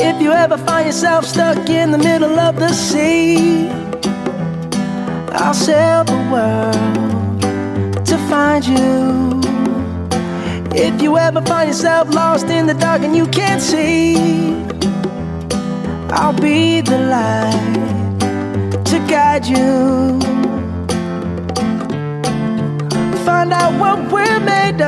If you ever find yourself stuck in the middle of the sea, I'll sail the world to find you. If you ever find yourself lost in the dark and you can't see, I'll be the light to guide you. Find out what we're made of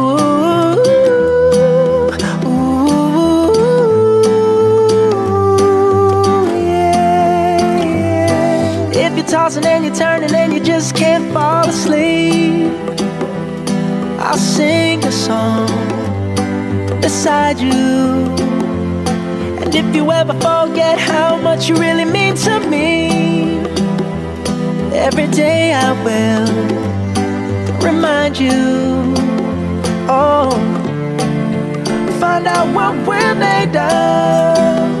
tossing and you're turning and you just can't fall asleep, I'll sing a song beside you. And if you ever forget how much you really mean to me, every day I will remind you. Oh, find out what we're made of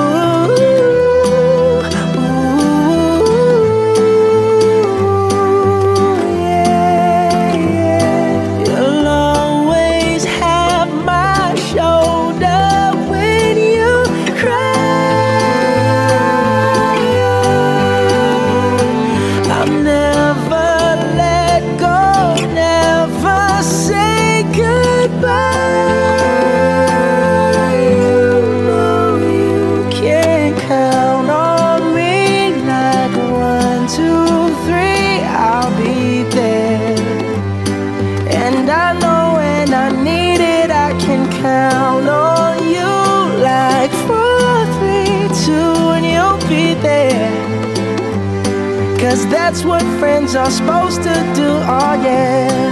there. Cause that's what friends are supposed to do, oh yeah.